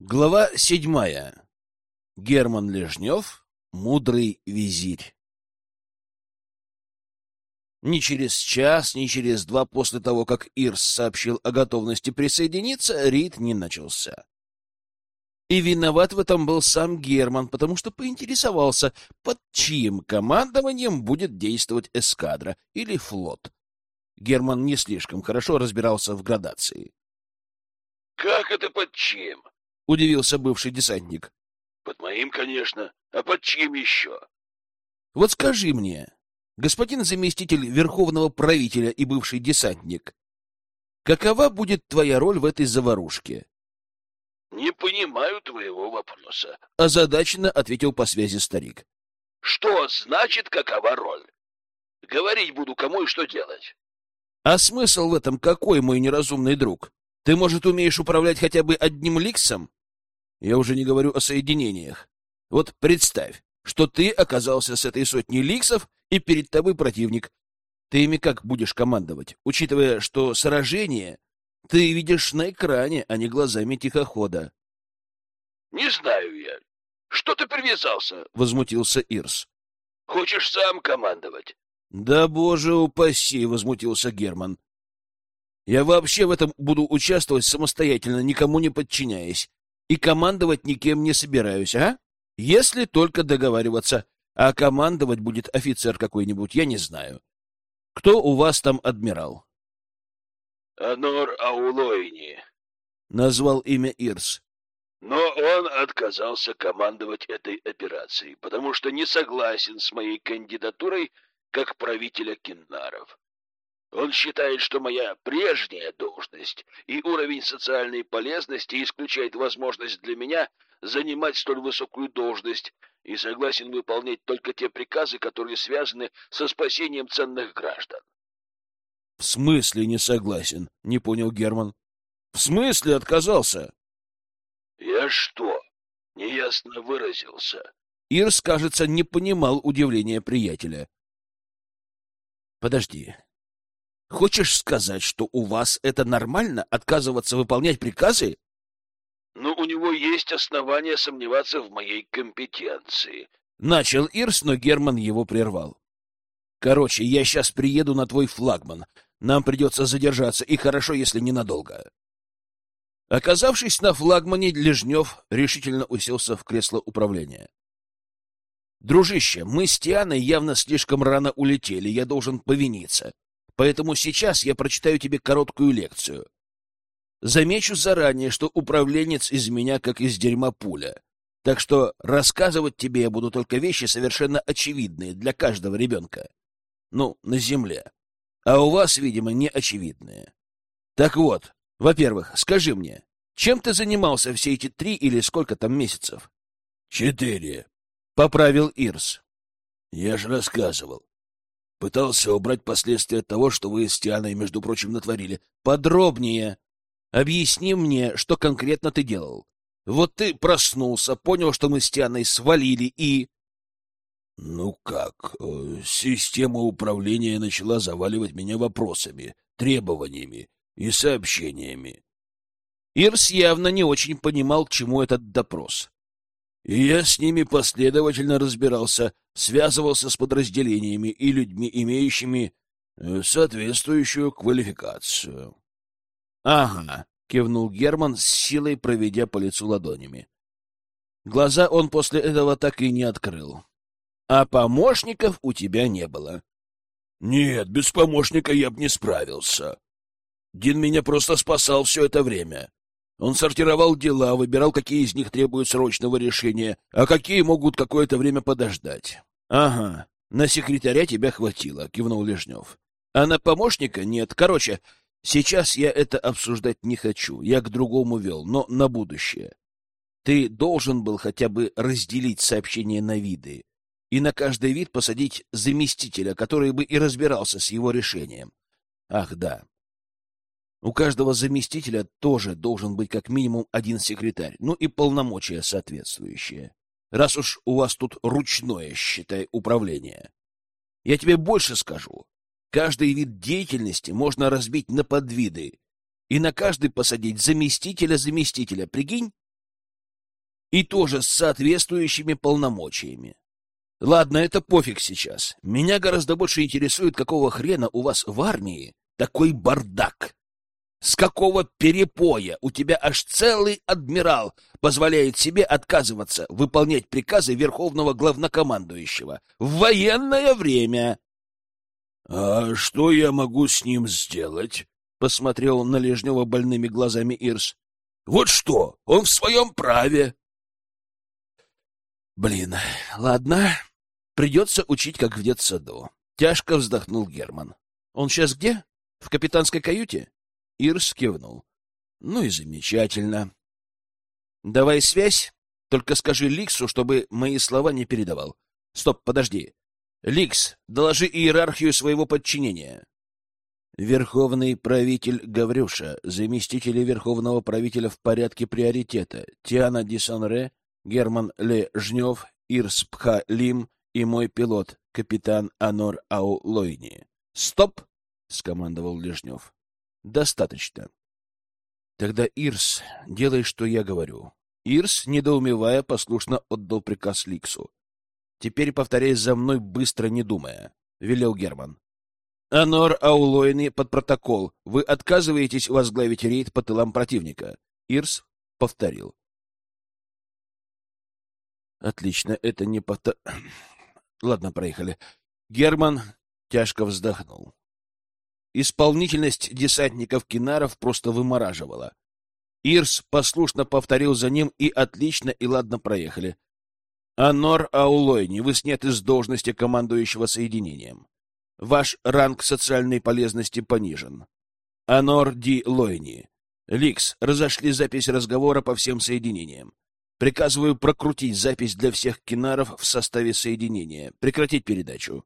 Глава седьмая. Герман Лежнев, мудрый визирь. Ни через час, ни через два после того, как Ирс сообщил о готовности присоединиться, рит не начался. И виноват в этом был сам Герман, потому что поинтересовался, под чьим командованием будет действовать эскадра или флот. Герман не слишком хорошо разбирался в градации. — Как это под чьим? — удивился бывший десантник. — Под моим, конечно. А под чьим еще? — Вот скажи мне, господин заместитель верховного правителя и бывший десантник, какова будет твоя роль в этой заварушке? — Не понимаю твоего вопроса. — озадаченно ответил по связи старик. — Что значит какова роль? Говорить буду, кому и что делать. — А смысл в этом какой, мой неразумный друг? Ты, может, умеешь управлять хотя бы одним ликсом? Я уже не говорю о соединениях. Вот представь, что ты оказался с этой сотней ликсов, и перед тобой противник. Ты ими как будешь командовать, учитывая, что сражение ты видишь на экране, а не глазами тихохода? — Не знаю я. Что ты привязался? — возмутился Ирс. — Хочешь сам командовать? — Да, боже упаси! — возмутился Герман. — Я вообще в этом буду участвовать самостоятельно, никому не подчиняясь. И командовать никем не собираюсь, а? Если только договариваться. А командовать будет офицер какой-нибудь, я не знаю. Кто у вас там адмирал? Анор Аулойни. Назвал имя Ирс. Но он отказался командовать этой операцией, потому что не согласен с моей кандидатурой как правителя Киннаров. Он считает, что моя прежняя должность и уровень социальной полезности исключает возможность для меня занимать столь высокую должность и согласен выполнять только те приказы, которые связаны со спасением ценных граждан. — В смысле не согласен? — не понял Герман. — В смысле отказался? — Я что, неясно выразился? Ирс, кажется, не понимал удивления приятеля. — Подожди. Хочешь сказать, что у вас это нормально — отказываться выполнять приказы? — Ну, у него есть основания сомневаться в моей компетенции. Начал Ирс, но Герман его прервал. — Короче, я сейчас приеду на твой флагман. Нам придется задержаться, и хорошо, если ненадолго. Оказавшись на флагмане, Лежнев решительно уселся в кресло управления. — Дружище, мы с Тианой явно слишком рано улетели, я должен повиниться. Поэтому сейчас я прочитаю тебе короткую лекцию. Замечу заранее, что управленец из меня как из дерьма пуля. Так что рассказывать тебе я буду только вещи совершенно очевидные для каждого ребенка. Ну, на земле а у вас, видимо, не очевидные. Так вот, во-первых, скажи мне, чем ты занимался все эти три или сколько там месяцев? — Четыре, — поправил Ирс. — Я же рассказывал. Пытался убрать последствия того, что вы с Тианой, между прочим, натворили. Подробнее. Объясни мне, что конкретно ты делал. Вот ты проснулся, понял, что мы с Тианой свалили и... Ну как, э, система управления начала заваливать меня вопросами, требованиями и сообщениями. Ирс явно не очень понимал, к чему этот допрос. И я с ними последовательно разбирался, связывался с подразделениями и людьми, имеющими э, соответствующую квалификацию. — Ага, — кивнул Герман, с силой проведя по лицу ладонями. Глаза он после этого так и не открыл а помощников у тебя не было. — Нет, без помощника я бы не справился. Дин меня просто спасал все это время. Он сортировал дела, выбирал, какие из них требуют срочного решения, а какие могут какое-то время подождать. — Ага, на секретаря тебя хватило, — кивнул Лежнев. — А на помощника нет. Короче, сейчас я это обсуждать не хочу, я к другому вел, но на будущее. Ты должен был хотя бы разделить сообщение на виды и на каждый вид посадить заместителя, который бы и разбирался с его решением. Ах, да. У каждого заместителя тоже должен быть как минимум один секретарь, ну и полномочия соответствующие. Раз уж у вас тут ручное, считай, управление. Я тебе больше скажу. Каждый вид деятельности можно разбить на подвиды и на каждый посадить заместителя заместителя. Прикинь? И тоже с соответствующими полномочиями. Ладно, это пофиг сейчас. Меня гораздо больше интересует, какого хрена у вас в армии такой бардак. С какого перепоя у тебя аж целый адмирал позволяет себе отказываться выполнять приказы верховного главнокомандующего в военное время? — А что я могу с ним сделать? — посмотрел на Лежнева больными глазами Ирс. — Вот что, он в своем праве. — Блин, ладно, придется учить, как в детсаду. Тяжко вздохнул Герман. — Он сейчас где? В капитанской каюте? Ирс кивнул. Ну и замечательно. Давай связь, только скажи Ликсу, чтобы мои слова не передавал. Стоп, подожди. Ликс, доложи иерархию своего подчинения. Верховный правитель Гаврюша, заместители верховного правителя в порядке приоритета, Тиана Дисонре, Герман Ле Жнев, Ирс Пха Лим и мой пилот, капитан Анор Ау Лойни. Стоп! — скомандовал Лежнев. Достаточно. Тогда Ирс, делай, что я говорю. Ирс, недоумевая, послушно отдал приказ Ликсу. Теперь повторяй за мной, быстро не думая, — велел Герман. Анор Аулойны под протокол. Вы отказываетесь возглавить рейд по тылам противника. Ирс повторил. Отлично, это не повтор... Ладно, проехали. Герман тяжко вздохнул. Исполнительность десантников-кинаров просто вымораживала. Ирс послушно повторил за ним и отлично и ладно проехали. Анор Аулойни, вы сняты с должности командующего соединением. Ваш ранг социальной полезности понижен. Анор Ди Лойни. Ликс, разошли запись разговора по всем соединениям. Приказываю прокрутить запись для всех кинаров в составе соединения. Прекратить передачу.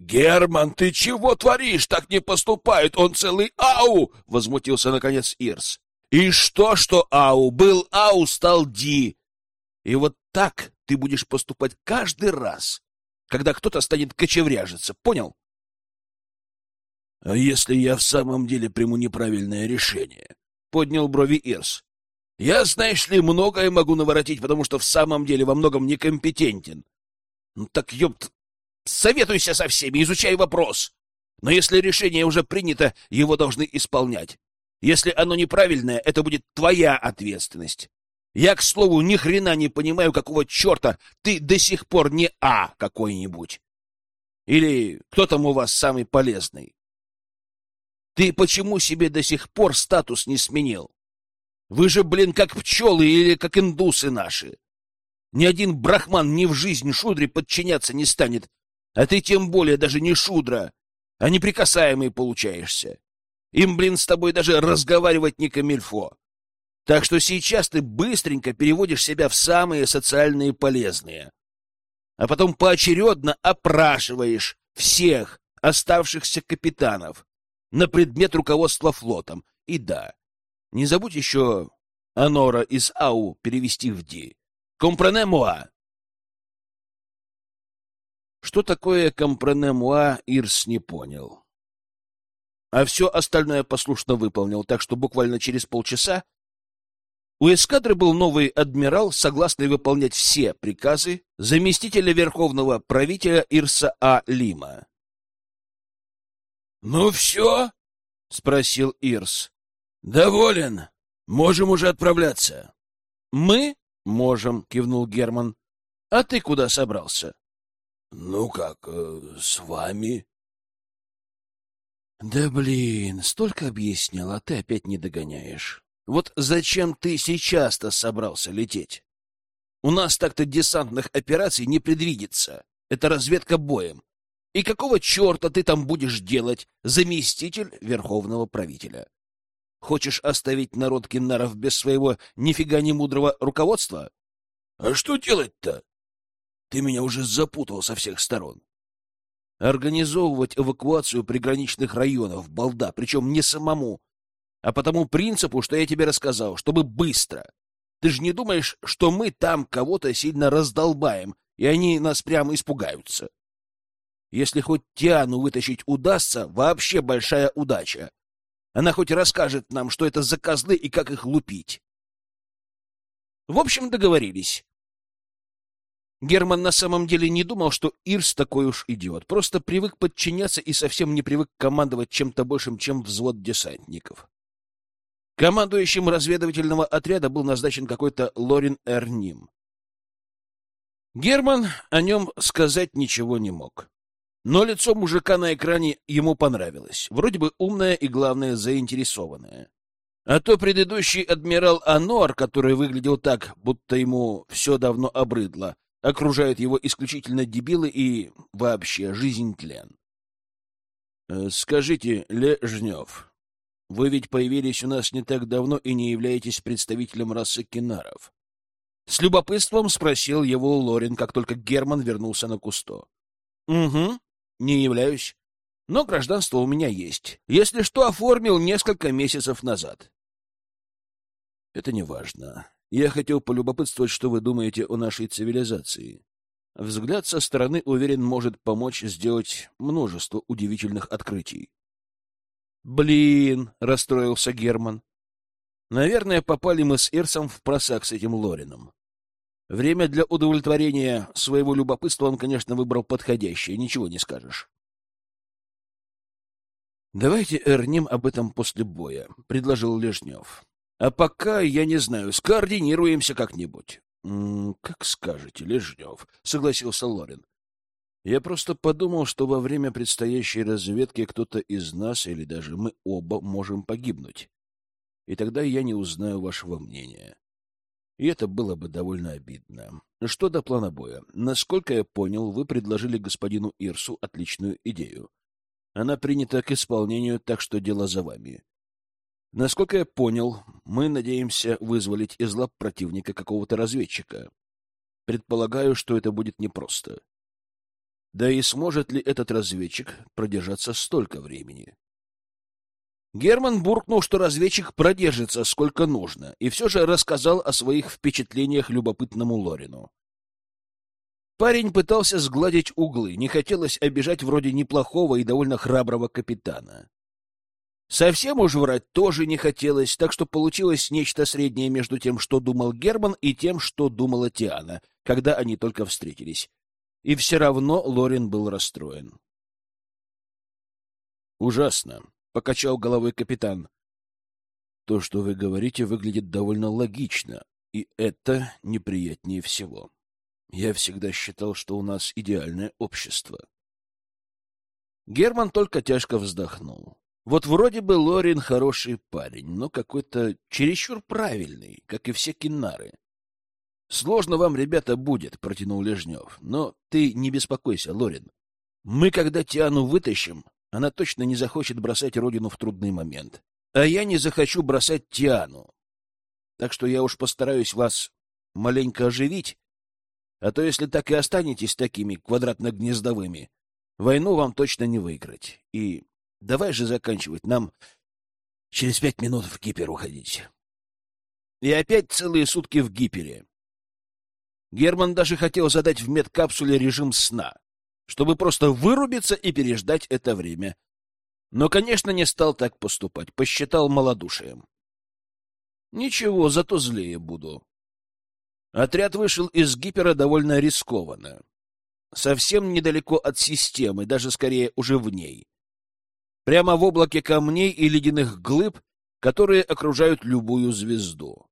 «Герман, ты чего творишь? Так не поступает, он целый ау!» — возмутился, наконец, Ирс. «И что, что ау? Был ау, стал ди. И вот так ты будешь поступать каждый раз, когда кто-то станет кочевряжиться, понял?» «А если я в самом деле приму неправильное решение?» — поднял брови Ирс. «Я, знаешь ли, многое могу наворотить, потому что в самом деле во многом некомпетентен. Ну так, ёпт, Советуйся со всеми, изучай вопрос. Но если решение уже принято, его должны исполнять. Если оно неправильное, это будет твоя ответственность. Я, к слову, ни хрена не понимаю, какого черта ты до сих пор не А какой-нибудь. Или кто там у вас самый полезный? Ты почему себе до сих пор статус не сменил? Вы же, блин, как пчелы или как индусы наши. Ни один брахман ни в жизнь шудре подчиняться не станет, а ты тем более даже не шудра, а неприкасаемый получаешься. Им, блин, с тобой даже разговаривать не камильфо. Так что сейчас ты быстренько переводишь себя в самые социальные полезные. А потом поочередно опрашиваешь всех оставшихся капитанов на предмет руководства флотом. И да, не забудь еще Анора из Ау перевести в Ди. Компрене моа? Что такое компрене-муа, Ирс не понял. А все остальное послушно выполнил, так что буквально через полчаса у эскадры был новый адмирал, согласный выполнять все приказы заместителя верховного правителя Ирса А. Лима. — Ну все? — спросил Ирс. — Доволен. Можем уже отправляться. — Мы можем, — кивнул Герман. — А ты куда собрался? — Ну как, э, с вами? — Да блин, столько объяснял, а ты опять не догоняешь. Вот зачем ты сейчас-то собрался лететь? У нас так-то десантных операций не предвидится. Это разведка боем. И какого черта ты там будешь делать, заместитель верховного правителя? Хочешь оставить народ Киннаров без своего нифига не мудрого руководства? — А что делать-то? Ты меня уже запутал со всех сторон. Организовывать эвакуацию приграничных районов, балда, причем не самому, а по тому принципу, что я тебе рассказал, чтобы быстро. Ты же не думаешь, что мы там кого-то сильно раздолбаем, и они нас прямо испугаются? Если хоть Тиану вытащить удастся, вообще большая удача. Она хоть расскажет нам, что это за козлы и как их лупить. В общем, договорились. Герман на самом деле не думал, что Ирс такой уж идиот. Просто привык подчиняться и совсем не привык командовать чем-то большим, чем взвод десантников. Командующим разведывательного отряда был назначен какой-то Лорин Эрним. Герман о нем сказать ничего не мог. Но лицо мужика на экране ему понравилось. Вроде бы умное и, главное, заинтересованное. А то предыдущий адмирал Анор, который выглядел так, будто ему все давно обрыдло, окружают его исключительно дебилы и вообще жизнь тлен. Э, «Скажите, Лежнев, вы ведь появились у нас не так давно и не являетесь представителем расы кинаров?» С любопытством спросил его Лорин, как только Герман вернулся на Кусто. «Угу, не являюсь. Но гражданство у меня есть. Если что, оформил несколько месяцев назад». «Это не важно. Я хотел полюбопытствовать, что вы думаете о нашей цивилизации. Взгляд со стороны, уверен, может помочь сделать множество удивительных открытий. «Блин!» — расстроился Герман. «Наверное, попали мы с Ирсом в просак с этим Лорином. Время для удовлетворения своего любопытства он, конечно, выбрал подходящее, ничего не скажешь». «Давайте эрнем об этом после боя», — предложил Лежнев. А пока, я не знаю, скоординируемся как-нибудь. — Как скажете, Лежнев, — согласился Лорин. — Я просто подумал, что во время предстоящей разведки кто-то из нас, или даже мы оба, можем погибнуть. И тогда я не узнаю вашего мнения. И это было бы довольно обидно. Что до плана боя? Насколько я понял, вы предложили господину Ирсу отличную идею. Она принята к исполнению, так что дело за вами. Насколько я понял, мы надеемся вызволить из лап противника какого-то разведчика. Предполагаю, что это будет непросто. Да и сможет ли этот разведчик продержаться столько времени? Герман буркнул, что разведчик продержится сколько нужно, и все же рассказал о своих впечатлениях любопытному Лорину. Парень пытался сгладить углы, не хотелось обижать вроде неплохого и довольно храброго капитана. Совсем уж врать тоже не хотелось, так что получилось нечто среднее между тем, что думал Герман, и тем, что думала Тиана, когда они только встретились. И все равно Лорин был расстроен. «Ужасно», — покачал головой капитан. «То, что вы говорите, выглядит довольно логично, и это неприятнее всего. Я всегда считал, что у нас идеальное общество». Герман только тяжко вздохнул. Вот вроде бы Лорин хороший парень, но какой-то чересчур правильный, как и все киннары. Сложно вам, ребята, будет, — протянул Лежнев. Но ты не беспокойся, Лорин. Мы, когда Тиану вытащим, она точно не захочет бросать родину в трудный момент. А я не захочу бросать Тиану. Так что я уж постараюсь вас маленько оживить, а то если так и останетесь такими квадратно-гнездовыми, войну вам точно не выиграть. И Давай же заканчивать. Нам через пять минут в гипер уходить. И опять целые сутки в гипере. Герман даже хотел задать в медкапсуле режим сна, чтобы просто вырубиться и переждать это время. Но, конечно, не стал так поступать, посчитал малодушием. Ничего, зато злее буду. Отряд вышел из гипера довольно рискованно. Совсем недалеко от системы, даже скорее уже в ней прямо в облаке камней и ледяных глыб, которые окружают любую звезду.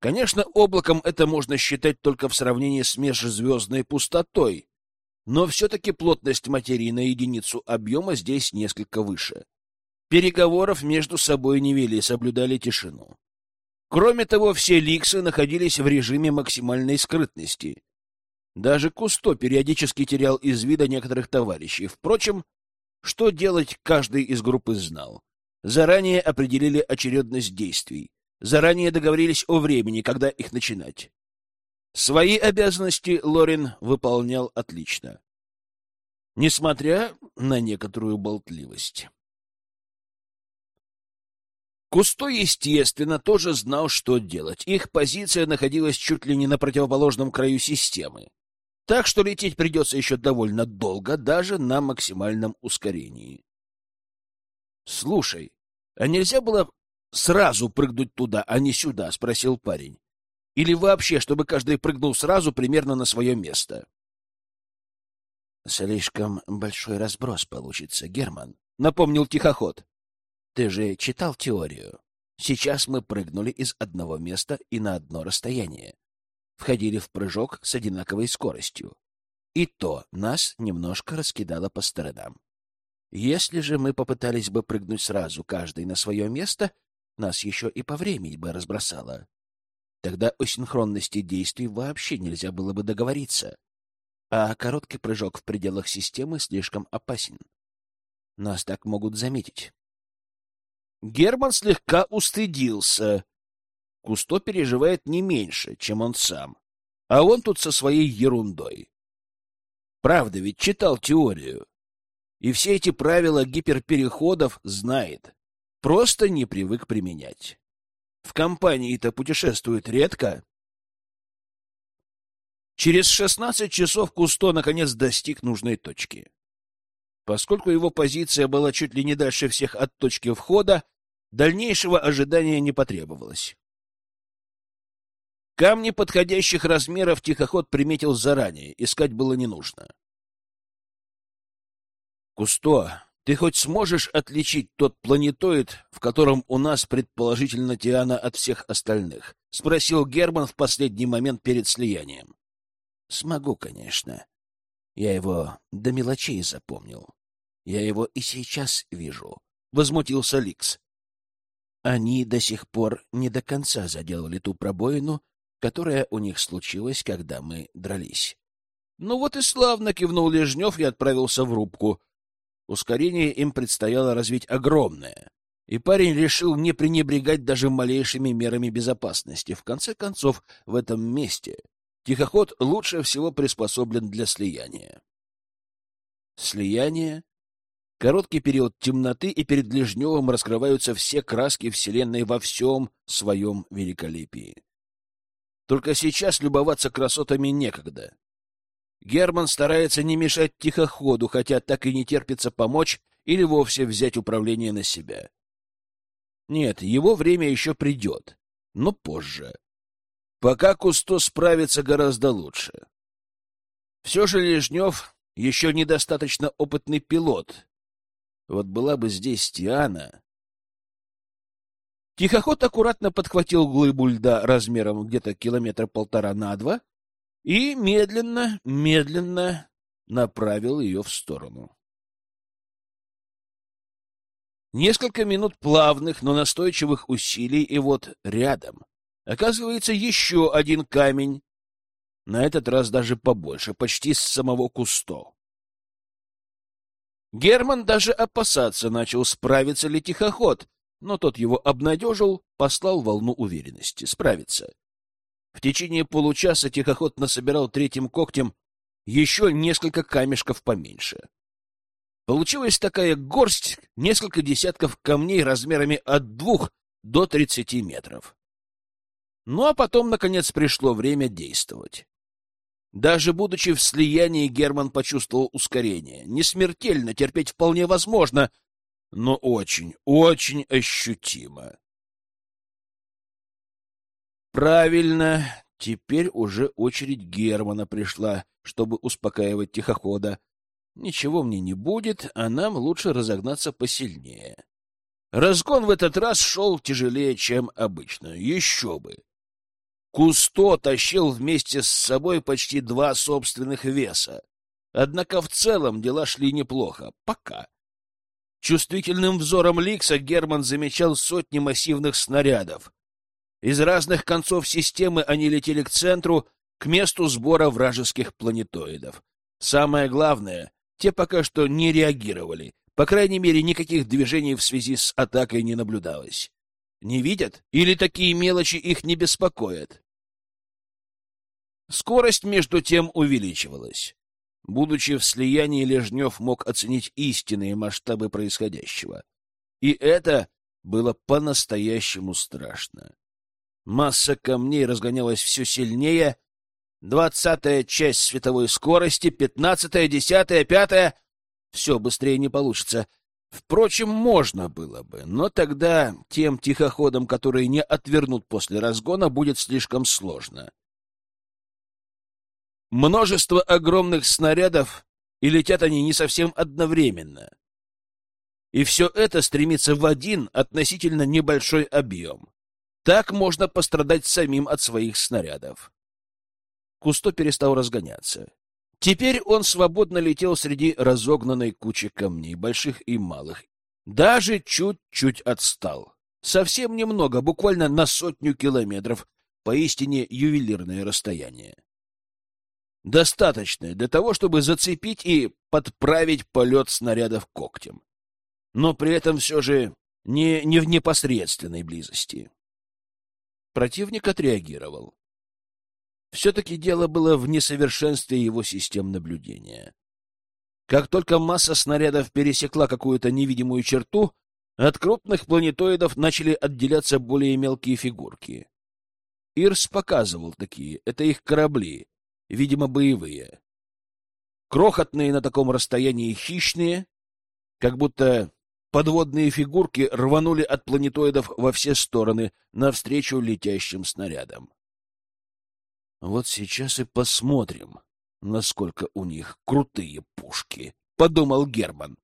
Конечно, облаком это можно считать только в сравнении с межзвездной пустотой, но все-таки плотность материи на единицу объема здесь несколько выше. Переговоров между собой не вели, соблюдали тишину. Кроме того, все ликсы находились в режиме максимальной скрытности. Даже Кусто периодически терял из вида некоторых товарищей. Впрочем, что делать, каждый из группы знал. Заранее определили очередность действий. Заранее договорились о времени, когда их начинать. Свои обязанности Лорин выполнял отлично. Несмотря на некоторую болтливость. Кусто, естественно, тоже знал, что делать. Их позиция находилась чуть ли не на противоположном краю системы. Так что лететь придется еще довольно долго, даже на максимальном ускорении. — Слушай, а нельзя было сразу прыгнуть туда, а не сюда? — спросил парень. — Или вообще, чтобы каждый прыгнул сразу примерно на свое место? Слишком большой разброс получится, Герман, — напомнил тихоход. Ты же читал теорию. Сейчас мы прыгнули из одного места и на одно расстояние. Входили в прыжок с одинаковой скоростью. И то нас немножко раскидало по сторонам. Если же мы попытались бы прыгнуть сразу, каждый на свое место, нас еще и по времени бы разбросало. Тогда о синхронности действий вообще нельзя было бы договориться. А короткий прыжок в пределах системы слишком опасен. Нас так могут заметить. Герман слегка устыдился. Кусто переживает не меньше, чем он сам. А он тут со своей ерундой. Правда, ведь читал теорию. И все эти правила гиперпереходов знает. Просто не привык применять. В компании-то путешествует редко. Через 16 часов Кусто наконец достиг нужной точки. Поскольку его позиция была чуть ли не дальше всех от точки входа, дальнейшего ожидания не потребовалось. Камни подходящих размеров тихоход приметил заранее, искать было не нужно. Кусто, ты хоть сможешь отличить тот планетоид, в котором у нас предположительно Тиана от всех остальных? — спросил Герман в последний момент перед слиянием. — Смогу, конечно. Я его до мелочей запомнил. Я его и сейчас вижу, — возмутился Ликс. Они до сих пор не до конца заделали ту пробоину, которая у них случилась, когда мы дрались. — Ну вот и славно, — кивнул Лежнев и отправился в рубку. Ускорение им предстояло развить огромное, и парень решил не пренебрегать даже малейшими мерами безопасности. В конце концов, в этом месте тихоход лучше всего приспособлен для слияния. Слияние — короткий период темноты, и перед Лежневым раскрываются все краски Вселенной во всем своем великолепии. Только сейчас любоваться красотами некогда. Герман старается не мешать тихоходу, хотя так и не терпится помочь или вовсе взять управление на себя. Нет, его время еще придет, но позже. Пока Кусто справится гораздо лучше. Все же Лежнев еще недостаточно опытный пилот. Вот была бы здесь Тиана... Тихоход аккуратно подхватил глыбу льда размером где-то километра полтора на два и медленно, медленно направил ее в сторону. Несколько минут плавных, но настойчивых усилий, и вот рядом оказывается еще один камень, на этот раз даже побольше, почти с самого Кусто. Герман даже опасаться начал, справится ли тихоход, но тот его обнадежил, послал волну уверенности. Справится. В течение получаса тихоход насобирал третьим когтем еще несколько камешков поменьше. Получилась такая горсть, несколько десятков камней размерами от двух до тридцати метров. Ну а потом, наконец, пришло время действовать. Даже будучи в слиянии, Герман почувствовал ускорение. Не смертельно, терпеть вполне возможно, но очень, очень ощутимо. Правильно, теперь уже очередь Германа пришла, чтобы успокаивать тихохода. Ничего мне не будет, а нам лучше разогнаться посильнее. Разгон в этот раз шел тяжелее, чем обычно. Еще бы! Кусто тащил вместе с собой почти два собственных веса. Однако в целом дела шли неплохо. Пока. Чувствительным взором Ликса Герман замечал сотни массивных снарядов. Из разных концов системы они летели к центру, к месту сбора вражеских планетоидов. Самое главное, те пока что не реагировали. По крайней мере, никаких движений в связи с атакой не наблюдалось. Не видят? Или такие мелочи их не беспокоят? Скорость, между тем, увеличивалась. Будучи в слиянии, Лежнев мог оценить истинные масштабы происходящего. И это было по-настоящему страшно. Масса камней разгонялась все сильнее. Двадцатая часть световой скорости, пятнадцатая, десятая, пятая. Все, быстрее не получится. Впрочем, можно было бы, но тогда тем тихоходам, которые не отвернут после разгона, будет слишком сложно. Множество огромных снарядов, и летят они не совсем одновременно. И все это стремится в один относительно небольшой объем. Так можно пострадать самим от своих снарядов. Кусто перестал разгоняться. Теперь он свободно летел среди разогнанной кучи камней, больших и малых. Даже чуть-чуть отстал. Совсем немного, буквально на сотню километров, поистине ювелирное расстояние. Достаточное для того, чтобы зацепить и подправить полет снарядов когтем. Но при этом все же не, не в непосредственной близости. Противник отреагировал. Все-таки дело было в несовершенстве его систем наблюдения. Как только масса снарядов пересекла какую-то невидимую черту, от крупных планетоидов начали отделяться более мелкие фигурки. Ирс показывал такие. Это их корабли, видимо, боевые. Крохотные на таком расстоянии хищные, как будто подводные фигурки рванули от планетоидов во все стороны навстречу летящим снарядам. Вот сейчас и посмотрим, насколько у них крутые пушки, — подумал Герман.